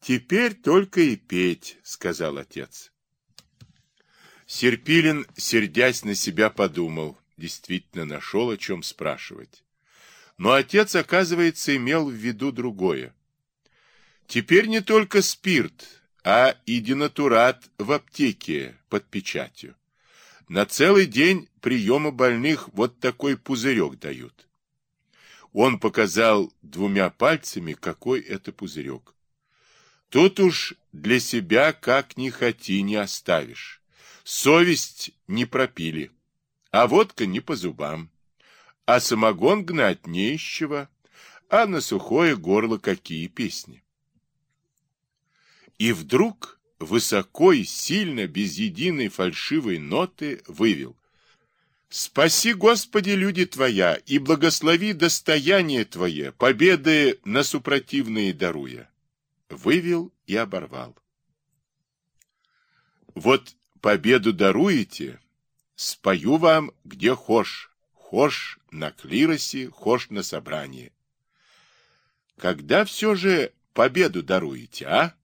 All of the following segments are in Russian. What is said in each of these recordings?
Теперь только и петь, сказал отец. Серпилин, сердясь на себя, подумал, действительно нашел о чем спрашивать. Но отец, оказывается, имел в виду другое. Теперь не только спирт, а и денатурат в аптеке под печатью. На целый день приема больных вот такой пузырек дают. Он показал двумя пальцами, какой это пузырек. Тут уж для себя как ни хоти не оставишь. Совесть не пропили, а водка не по зубам. А самогон гнать не из чего, а на сухое горло какие песни. И вдруг высоко и сильно, без единой фальшивой ноты, вывел. «Спаси, Господи, люди Твоя, и благослови достояние Твое, победы на супротивные даруя». Вывел и оборвал. Вот победу даруете, спою вам, где хошь, хошь на клиросе, хошь на собрании. Когда все же победу даруете, а?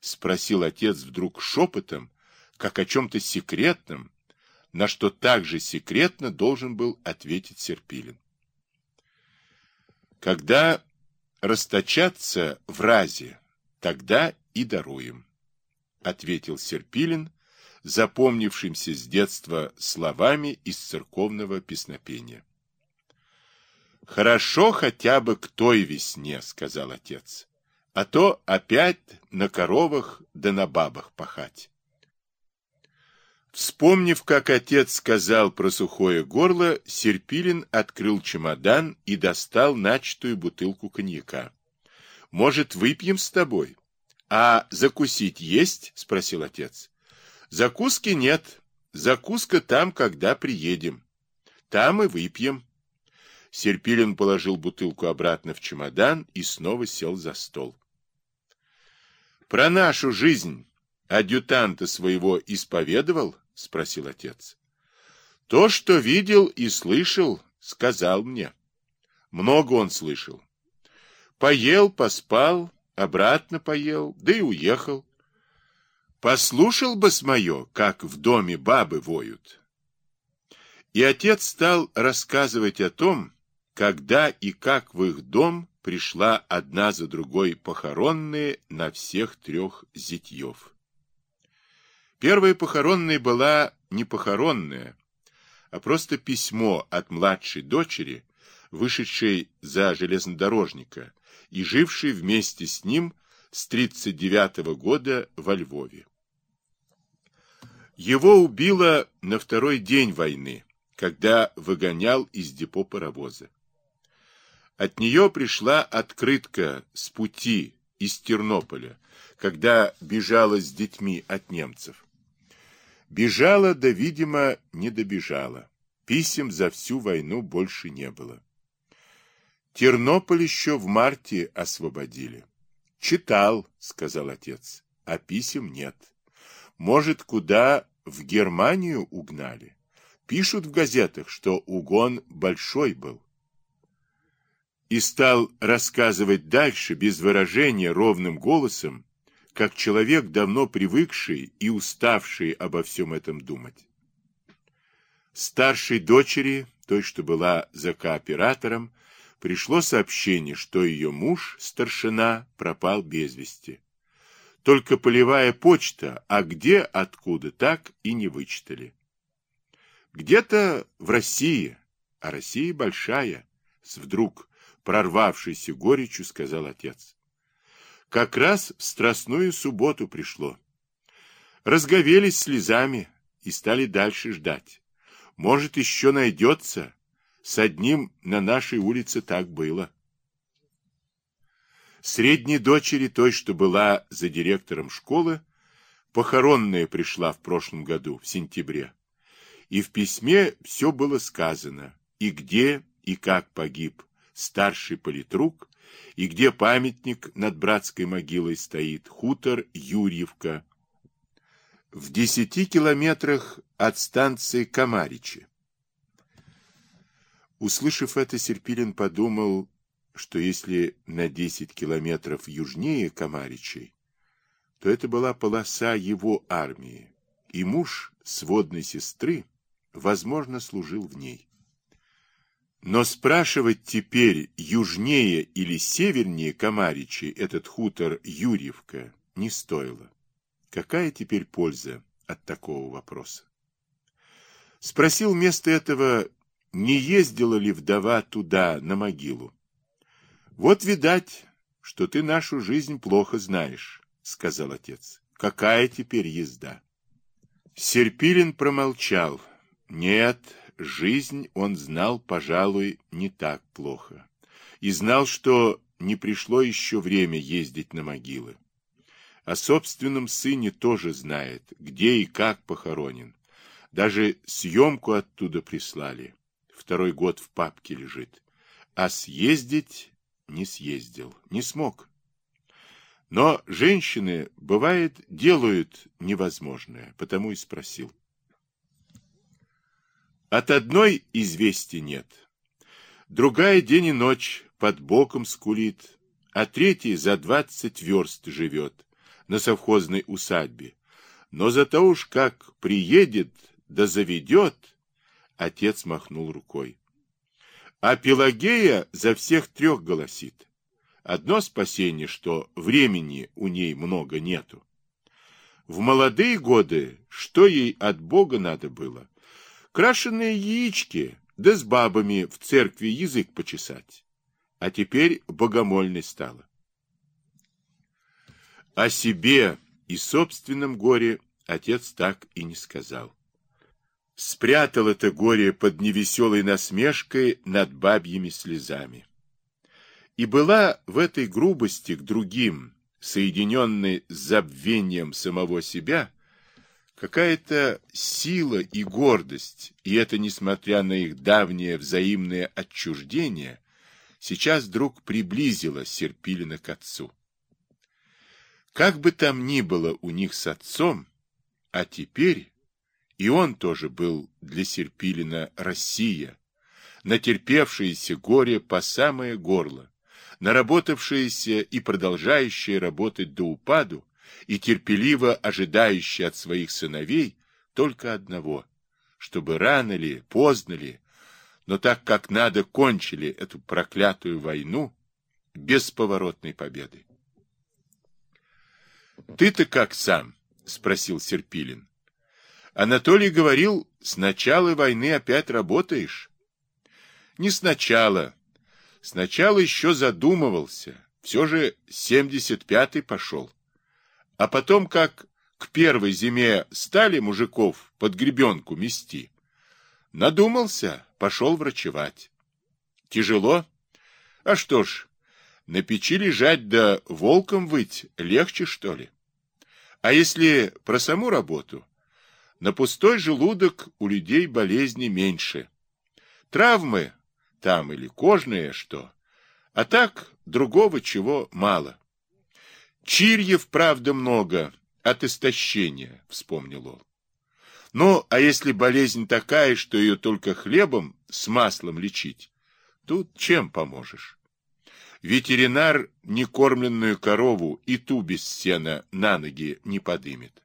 Спросил отец вдруг шепотом, как о чем-то секретном, на что также секретно должен был ответить Серпилин. Когда расточаться в разе, тогда и даруем, ответил Серпилин, запомнившимся с детства словами из церковного песнопения. «Хорошо хотя бы к той весне», — сказал отец, — «а то опять на коровах да на бабах пахать». Вспомнив, как отец сказал про сухое горло, Серпилин открыл чемодан и достал начатую бутылку коньяка. «Может, выпьем с тобой?» «А закусить есть?» — спросил отец. «Закуски нет. Закуска там, когда приедем. Там и выпьем». Серпилин положил бутылку обратно в чемодан и снова сел за стол. «Про нашу жизнь адъютанта своего исповедовал?» — спросил отец. То, что видел и слышал, сказал мне. Много он слышал. Поел, поспал, обратно поел, да и уехал. Послушал бы с мое, как в доме бабы воют. И отец стал рассказывать о том, когда и как в их дом пришла одна за другой похоронные на всех трех зятьев. Первая похоронная была не похоронная, а просто письмо от младшей дочери, вышедшей за железнодорожника и жившей вместе с ним с 39 -го года во Львове. Его убило на второй день войны, когда выгонял из депо паровоза. От нее пришла открытка с пути из Тернополя, когда бежала с детьми от немцев. Бежала, да, видимо, не добежала. Писем за всю войну больше не было. Тернополь еще в марте освободили. Читал, сказал отец, а писем нет. Может, куда в Германию угнали? Пишут в газетах, что угон большой был. И стал рассказывать дальше, без выражения, ровным голосом, как человек, давно привыкший и уставший обо всем этом думать. Старшей дочери, той, что была за кооператором, пришло сообщение, что ее муж, старшина, пропал без вести. Только полевая почта, а где, откуда, так и не вычитали. Где-то в России, а Россия большая, с вдруг прорвавшейся горечью сказал отец. Как раз в страстную субботу пришло. Разговелись слезами и стали дальше ждать. Может, еще найдется. С одним на нашей улице так было. Средней дочери, той, что была за директором школы, похоронная пришла в прошлом году, в сентябре. И в письме все было сказано, и где, и как погиб старший политрук, и где памятник над братской могилой стоит, хутор Юрьевка, в десяти километрах от станции Камаричи. Услышав это, Серпилин подумал, что если на десять километров южнее Камаричей, то это была полоса его армии, и муж сводной сестры, возможно, служил в ней. Но спрашивать теперь, южнее или севернее Камаричи этот хутор Юрьевка, не стоило. Какая теперь польза от такого вопроса? Спросил вместо этого, не ездила ли вдова туда, на могилу. Вот, видать, что ты нашу жизнь плохо знаешь, сказал отец. Какая теперь езда? Серпилин промолчал. Нет, жизнь он знал, пожалуй, не так плохо. И знал, что не пришло еще время ездить на могилы. О собственном сыне тоже знает, где и как похоронен. Даже съемку оттуда прислали. Второй год в папке лежит. А съездить не съездил, не смог. Но женщины, бывает, делают невозможное, потому и спросил. От одной известий нет. Другая день и ночь под боком скулит, а третий за двадцать верст живет на совхозной усадьбе. Но зато уж как приедет да заведет, отец махнул рукой. А Пелагея за всех трех голосит. Одно спасение, что времени у ней много нету. В молодые годы что ей от Бога надо было? крашеные яички, да с бабами в церкви язык почесать. А теперь богомольной стала. О себе и собственном горе отец так и не сказал. Спрятал это горе под невеселой насмешкой над бабьими слезами. И была в этой грубости к другим, соединенной с забвением самого себя, Какая-то сила и гордость, и это несмотря на их давнее взаимное отчуждение, сейчас вдруг приблизило Серпилина к отцу. Как бы там ни было у них с отцом, а теперь и он тоже был для Серпилина Россия, натерпевшееся горе по самое горло, наработавшееся и продолжающее работать до упаду, и терпеливо ожидающий от своих сыновей только одного, чтобы рано ли, поздно ли, но так как надо кончили эту проклятую войну бесповоротной победой. «Ты-то как сам?» — спросил Серпилин. Анатолий говорил, с начала войны опять работаешь. Не сначала. Сначала еще задумывался. Все же семьдесят пятый пошел. А потом, как к первой зиме стали мужиков под гребенку мести, надумался, пошел врачевать. Тяжело? А что ж, на печи лежать да волком выть легче, что ли? А если про саму работу? На пустой желудок у людей болезни меньше. Травмы там или кожные что, а так другого чего мало. Чирьев, правда, много, от истощения, вспомнил он. Ну, а если болезнь такая, что ее только хлебом с маслом лечить, тут чем поможешь? Ветеринар некормленную корову и ту без сена на ноги не подымет.